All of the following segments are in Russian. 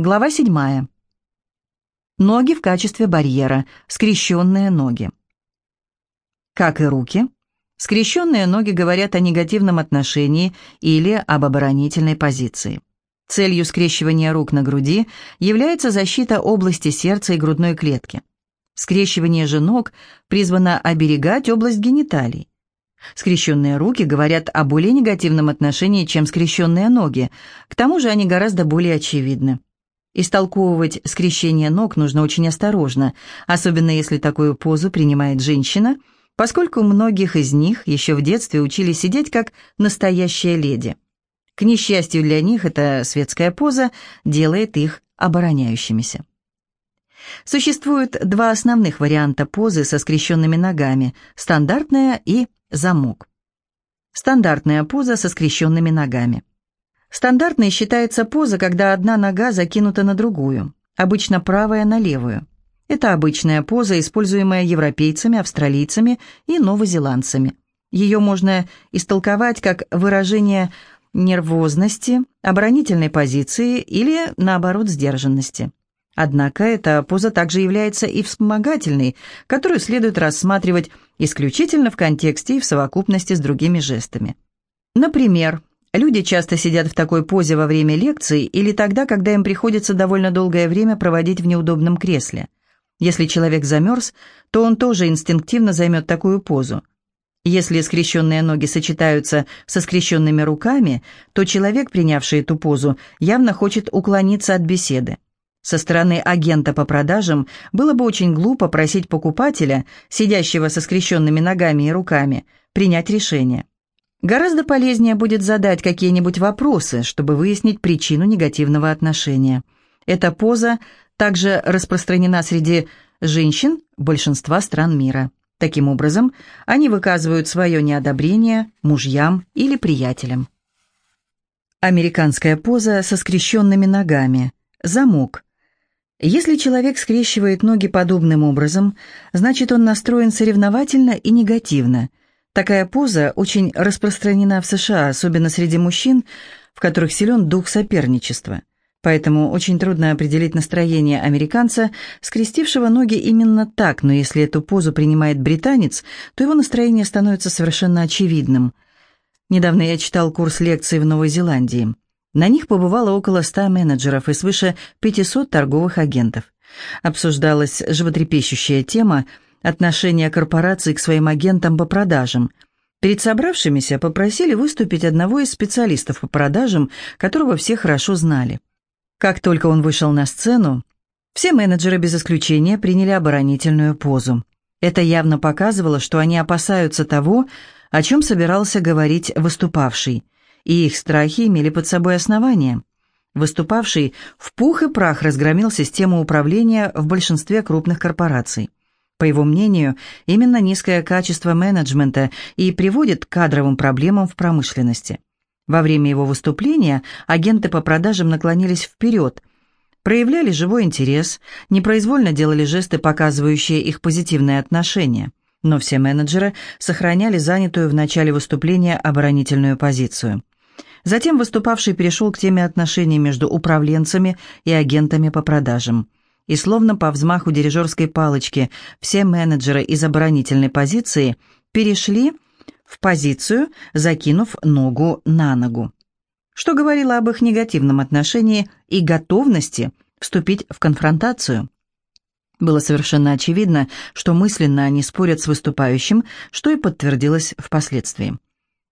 Глава 7. Ноги в качестве барьера, скрещенные ноги. Как и руки, скрещенные ноги говорят о негативном отношении или об оборонительной позиции. Целью скрещивания рук на груди является защита области сердца и грудной клетки. Скрещивание же ног призвано оберегать область гениталий. Скрещенные руки говорят о более негативном отношении, чем скрещенные ноги, к тому же они гораздо более очевидны. Истолковывать скрещение ног нужно очень осторожно, особенно если такую позу принимает женщина, поскольку многих из них еще в детстве учили сидеть как настоящая леди. К несчастью для них, эта светская поза делает их обороняющимися. Существует два основных варианта позы со скрещенными ногами – стандартная и замок. Стандартная поза со скрещенными ногами. Стандартной считается поза, когда одна нога закинута на другую, обычно правая на левую. Это обычная поза, используемая европейцами, австралийцами и новозеландцами. Ее можно истолковать как выражение нервозности, оборонительной позиции или, наоборот, сдержанности. Однако эта поза также является и вспомогательной, которую следует рассматривать исключительно в контексте и в совокупности с другими жестами. Например, люди часто сидят в такой позе во время лекций или тогда, когда им приходится довольно долгое время проводить в неудобном кресле. Если человек замерз, то он тоже инстинктивно займет такую позу. Если скрещенные ноги сочетаются со скрещенными руками, то человек, принявший эту позу, явно хочет уклониться от беседы. Со стороны агента по продажам было бы очень глупо просить покупателя, сидящего со скрещенными ногами и руками, принять решение. Гораздо полезнее будет задать какие-нибудь вопросы, чтобы выяснить причину негативного отношения. Эта поза также распространена среди женщин большинства стран мира. Таким образом, они выказывают свое неодобрение мужьям или приятелям. Американская поза со скрещенными ногами. Замок. Если человек скрещивает ноги подобным образом, значит он настроен соревновательно и негативно. Такая поза очень распространена в США, особенно среди мужчин, в которых силен дух соперничества. Поэтому очень трудно определить настроение американца, скрестившего ноги именно так, но если эту позу принимает британец, то его настроение становится совершенно очевидным. Недавно я читал курс лекций в Новой Зеландии. На них побывало около 100 менеджеров и свыше 500 торговых агентов. Обсуждалась животрепещущая тема отношения корпораций к своим агентам по продажам – Перед собравшимися попросили выступить одного из специалистов по продажам, которого все хорошо знали. Как только он вышел на сцену, все менеджеры без исключения приняли оборонительную позу. Это явно показывало, что они опасаются того, о чем собирался говорить выступавший, и их страхи имели под собой основания. Выступавший в пух и прах разгромил систему управления в большинстве крупных корпораций. По его мнению, именно низкое качество менеджмента и приводит к кадровым проблемам в промышленности. Во время его выступления агенты по продажам наклонились вперед, проявляли живой интерес, непроизвольно делали жесты, показывающие их позитивное отношение. Но все менеджеры сохраняли занятую в начале выступления оборонительную позицию. Затем выступавший перешел к теме отношений между управленцами и агентами по продажам. И словно по взмаху дирижерской палочки все менеджеры из оборонительной позиции перешли в позицию, закинув ногу на ногу, что говорило об их негативном отношении и готовности вступить в конфронтацию. Было совершенно очевидно, что мысленно они спорят с выступающим, что и подтвердилось впоследствии.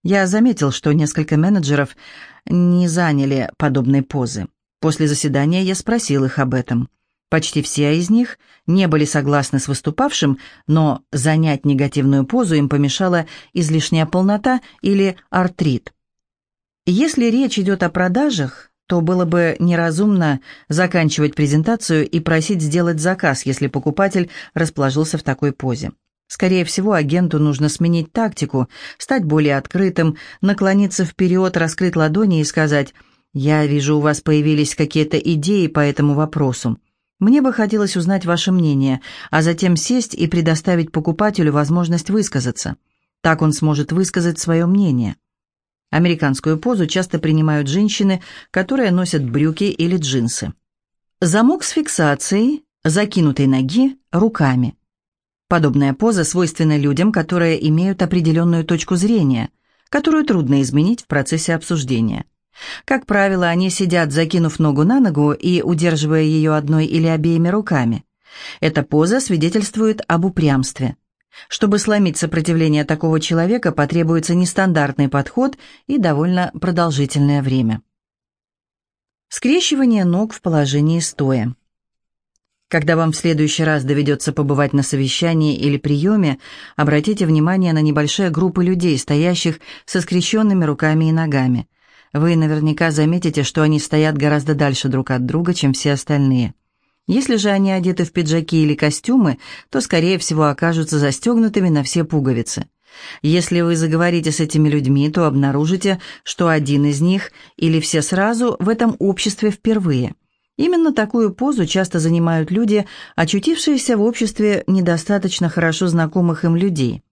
Я заметил, что несколько менеджеров не заняли подобной позы. После заседания я спросил их об этом. Почти все из них не были согласны с выступавшим, но занять негативную позу им помешала излишняя полнота или артрит. Если речь идет о продажах, то было бы неразумно заканчивать презентацию и просить сделать заказ, если покупатель расположился в такой позе. Скорее всего, агенту нужно сменить тактику, стать более открытым, наклониться вперед, раскрыть ладони и сказать «Я вижу, у вас появились какие-то идеи по этому вопросу. Мне бы хотелось узнать ваше мнение, а затем сесть и предоставить покупателю возможность высказаться. Так он сможет высказать свое мнение. Американскую позу часто принимают женщины, которые носят брюки или джинсы. Замок с фиксацией закинутой ноги руками. Подобная поза свойственна людям, которые имеют определенную точку зрения, которую трудно изменить в процессе обсуждения. Как правило, они сидят, закинув ногу на ногу и удерживая ее одной или обеими руками. Эта поза свидетельствует об упрямстве. Чтобы сломить сопротивление такого человека, потребуется нестандартный подход и довольно продолжительное время. Скрещивание ног в положении стоя. Когда вам в следующий раз доведется побывать на совещании или приеме, обратите внимание на небольшие группы людей, стоящих со скрещенными руками и ногами. Вы наверняка заметите, что они стоят гораздо дальше друг от друга, чем все остальные. Если же они одеты в пиджаки или костюмы, то, скорее всего, окажутся застегнутыми на все пуговицы. Если вы заговорите с этими людьми, то обнаружите, что один из них или все сразу в этом обществе впервые. Именно такую позу часто занимают люди, очутившиеся в обществе недостаточно хорошо знакомых им людей.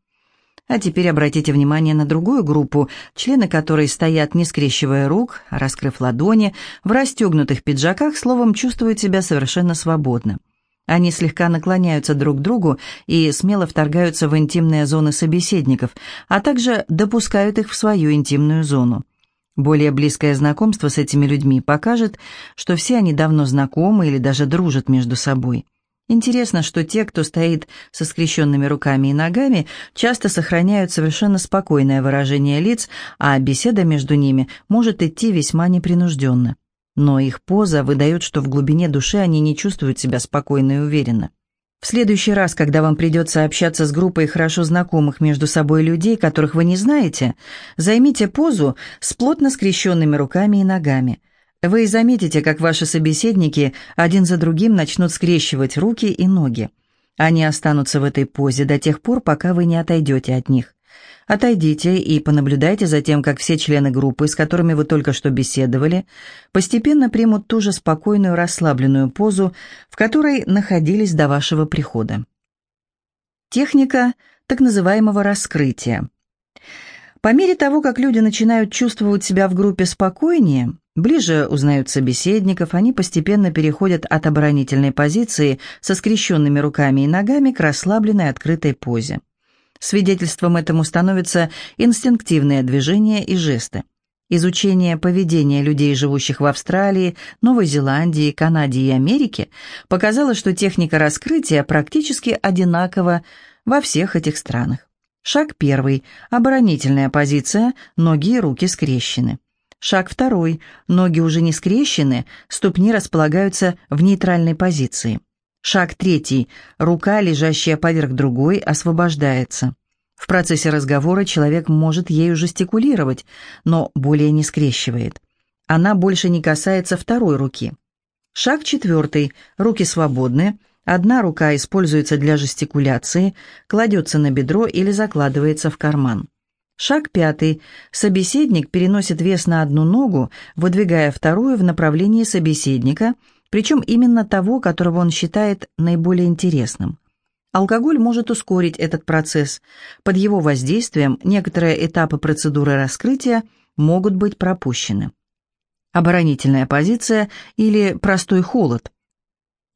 А теперь обратите внимание на другую группу, члены которой стоят, не скрещивая рук, раскрыв ладони, в расстегнутых пиджаках, словом, чувствуют себя совершенно свободно. Они слегка наклоняются друг к другу и смело вторгаются в интимные зоны собеседников, а также допускают их в свою интимную зону. Более близкое знакомство с этими людьми покажет, что все они давно знакомы или даже дружат между собой. Интересно, что те, кто стоит со скрещенными руками и ногами, часто сохраняют совершенно спокойное выражение лиц, а беседа между ними может идти весьма непринужденно. Но их поза выдает, что в глубине души они не чувствуют себя спокойно и уверенно. В следующий раз, когда вам придется общаться с группой хорошо знакомых между собой людей, которых вы не знаете, займите позу с плотно скрещенными руками и ногами – вы заметите, как ваши собеседники один за другим начнут скрещивать руки и ноги. Они останутся в этой позе до тех пор, пока вы не отойдете от них. Отойдите и понаблюдайте за тем, как все члены группы, с которыми вы только что беседовали, постепенно примут ту же спокойную расслабленную позу, в которой находились до вашего прихода. Техника так называемого раскрытия. По мере того, как люди начинают чувствовать себя в группе спокойнее, ближе узнают собеседников, они постепенно переходят от оборонительной позиции со скрещенными руками и ногами к расслабленной открытой позе. Свидетельством этому становятся инстинктивные движения и жесты. Изучение поведения людей, живущих в Австралии, Новой Зеландии, Канаде и Америке, показало, что техника раскрытия практически одинакова во всех этих странах. Шаг первый. Оборонительная позиция, ноги и руки скрещены. Шаг второй. Ноги уже не скрещены, ступни располагаются в нейтральной позиции. Шаг третий. Рука, лежащая поверх другой, освобождается. В процессе разговора человек может ею жестикулировать, но более не скрещивает. Она больше не касается второй руки. Шаг четвертый. Руки свободны, Одна рука используется для жестикуляции, кладется на бедро или закладывается в карман. Шаг пятый. Собеседник переносит вес на одну ногу, выдвигая вторую в направлении собеседника, причем именно того, которого он считает наиболее интересным. Алкоголь может ускорить этот процесс. Под его воздействием некоторые этапы процедуры раскрытия могут быть пропущены. Оборонительная позиция или простой холод.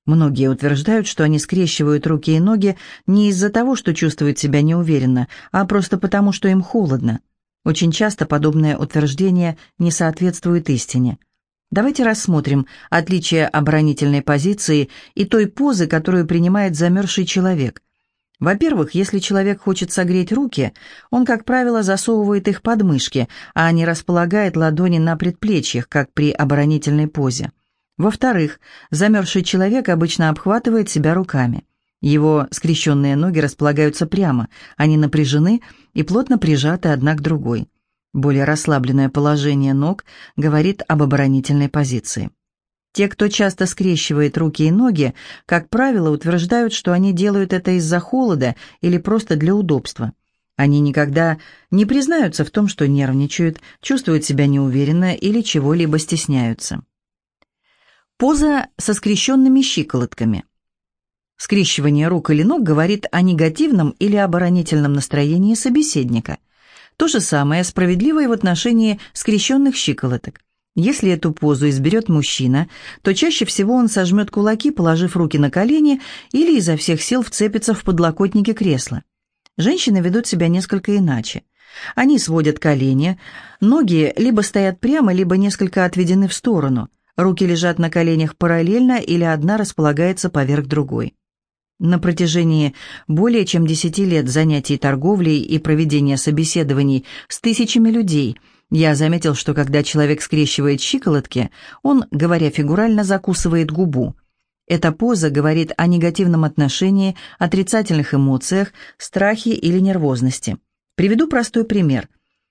Многие утверждают, что они скрещивают руки и ноги не из-за того, что чувствуют себя неуверенно, а просто потому, что им холодно. Очень часто подобное утверждение не соответствует истине. Давайте рассмотрим отличие оборонительной позиции и той позы, которую принимает замерзший человек. Во-первых, если человек хочет согреть руки, он, как правило, засовывает их под мышки, а не располагает ладони на предплечьях, как при оборонительной позе. Во-вторых, замерзший человек обычно обхватывает себя руками. Его скрещенные ноги располагаются прямо, они напряжены и плотно прижаты одна к другой. Более расслабленное положение ног говорит об оборонительной позиции. Те, кто часто скрещивает руки и ноги, как правило, утверждают, что они делают это из-за холода или просто для удобства. Они никогда не признаются в том, что нервничают, чувствуют себя неуверенно или чего-либо стесняются. Поза со скрещенными щиколотками. Скрещивание рук или ног говорит о негативном или оборонительном настроении собеседника. То же самое справедливо и в отношении скрещенных щиколоток. Если эту позу изберет мужчина, то чаще всего он сожмет кулаки, положив руки на колени или изо всех сил вцепится в подлокотники кресла. Женщины ведут себя несколько иначе. Они сводят колени, ноги либо стоят прямо, либо несколько отведены в сторону, руки лежат на коленях параллельно или одна располагается поверх другой. На протяжении более чем 10 лет занятий торговлей и проведения собеседований с тысячами людей – я заметил, что когда человек скрещивает щиколотки, он, говоря фигурально, закусывает губу. Эта поза говорит о негативном отношении, отрицательных эмоциях, страхе или нервозности. Приведу простой пример.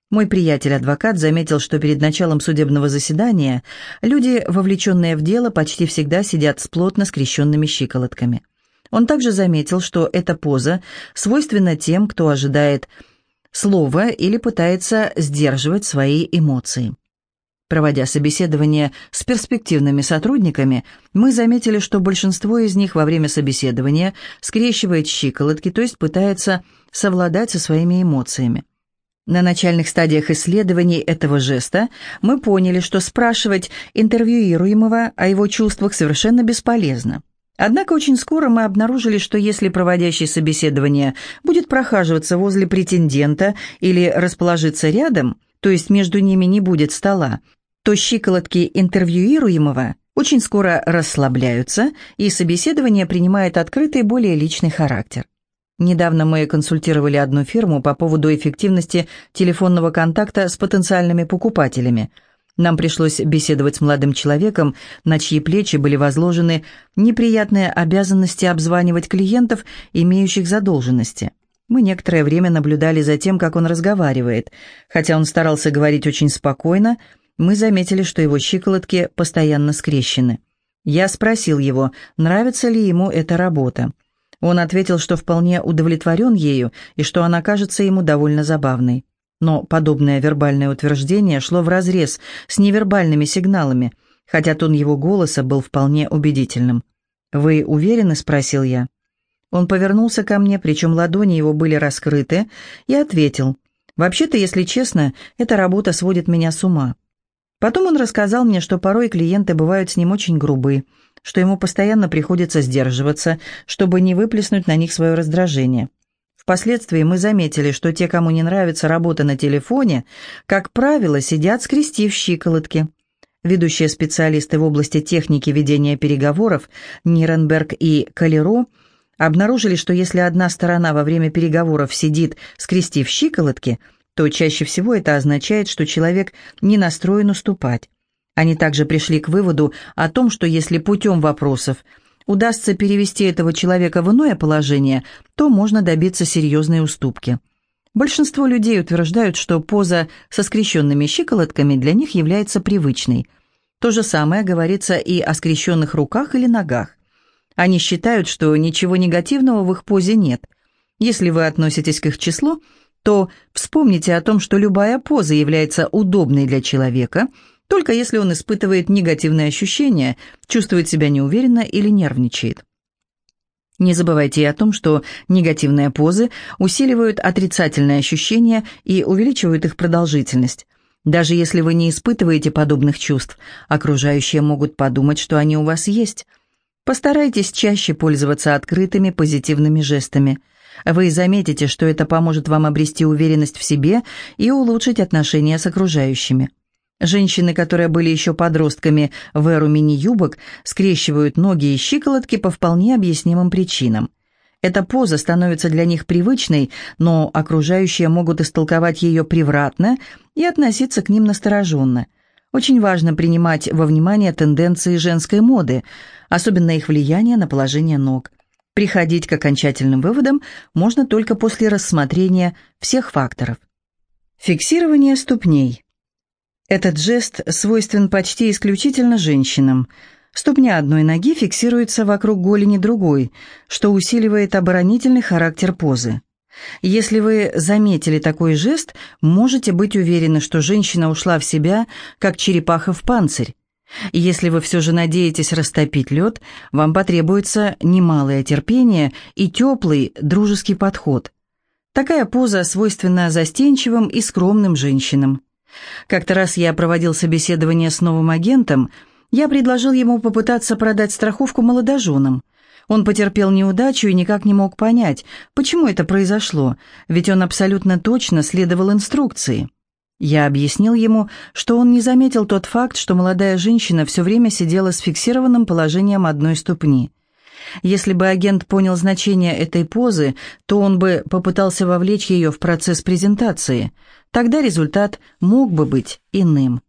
Мой приятель-адвокат заметил, что перед началом судебного заседания люди, вовлеченные в дело, почти всегда сидят с плотно скрещенными щиколотками. Он также заметил, что эта поза свойственна тем, кто ожидает слово или пытается сдерживать свои эмоции. Проводя собеседование с перспективными сотрудниками, мы заметили, что большинство из них во время собеседования скрещивает щиколотки, то есть пытается совладать со своими эмоциями. На начальных стадиях исследований этого жеста мы поняли, что спрашивать интервьюируемого о его чувствах совершенно бесполезно. Однако очень скоро мы обнаружили, что если проводящий собеседование будет прохаживаться возле претендента или расположиться рядом, то есть между ними не будет стола, то щиколотки интервьюируемого очень скоро расслабляются, и собеседование принимает открытый, более личный характер. Недавно мы консультировали одну фирму по поводу эффективности телефонного контакта с потенциальными покупателями – нам пришлось беседовать с молодым человеком, на чьи плечи были возложены неприятные обязанности обзванивать клиентов, имеющих задолженности. Мы некоторое время наблюдали за тем, как он разговаривает. Хотя он старался говорить очень спокойно, мы заметили, что его щиколотки постоянно скрещены. Я спросил его, нравится ли ему эта работа. Он ответил, что вполне удовлетворен ею и что она кажется ему довольно забавной. Но подобное вербальное утверждение шло вразрез с невербальными сигналами, хотя тон его голоса был вполне убедительным. «Вы уверены?» – спросил я. Он повернулся ко мне, причем ладони его были раскрыты, и ответил. «Вообще-то, если честно, эта работа сводит меня с ума». Потом он рассказал мне, что порой клиенты бывают с ним очень грубы, что ему постоянно приходится сдерживаться, чтобы не выплеснуть на них свое раздражение. Впоследствии мы заметили, что те, кому не нравится работа на телефоне, как правило, сидят скрестив щиколотки. Ведущие специалисты в области техники ведения переговоров Ниренберг и Калеро обнаружили, что если одна сторона во время переговоров сидит, скрестив щиколотки, то чаще всего это означает, что человек не настроен уступать. Они также пришли к выводу о том, что если путем вопросов – удастся перевести этого человека в иное положение, то можно добиться серьезной уступки. Большинство людей утверждают, что поза со скрещенными щиколотками для них является привычной. То же самое говорится и о скрещенных руках или ногах. Они считают, что ничего негативного в их позе нет. Если вы относитесь к их числу, то вспомните о том, что любая поза является удобной для человека – только если он испытывает негативные ощущения, чувствует себя неуверенно или нервничает. Не забывайте и о том, что негативные позы усиливают отрицательные ощущения и увеличивают их продолжительность. Даже если вы не испытываете подобных чувств, окружающие могут подумать, что они у вас есть. Постарайтесь чаще пользоваться открытыми позитивными жестами. Вы заметите, что это поможет вам обрести уверенность в себе и улучшить отношения с окружающими. Женщины, которые были еще подростками в эру мини-юбок, скрещивают ноги и щиколотки по вполне объяснимым причинам. Эта поза становится для них привычной, но окружающие могут истолковать ее превратно и относиться к ним настороженно. Очень важно принимать во внимание тенденции женской моды, особенно их влияние на положение ног. Приходить к окончательным выводам можно только после рассмотрения всех факторов. Фиксирование ступней – этот жест свойствен почти исключительно женщинам. Ступня одной ноги фиксируется вокруг голени другой, что усиливает оборонительный характер позы. Если вы заметили такой жест, можете быть уверены, что женщина ушла в себя, как черепаха в панцирь. Если вы все же надеетесь растопить лед, вам потребуется немалое терпение и теплый, дружеский подход. Такая поза свойственна застенчивым и скромным женщинам. Как-то раз я проводил собеседование с новым агентом, я предложил ему попытаться продать страховку молодоженам. Он потерпел неудачу и никак не мог понять, почему это произошло, ведь он абсолютно точно следовал инструкции. Я объяснил ему, что он не заметил тот факт, что молодая женщина все время сидела с фиксированным положением одной ступни. Если бы агент понял значение этой позы, то он бы попытался вовлечь ее в процесс презентации. Тогда результат мог бы быть иным.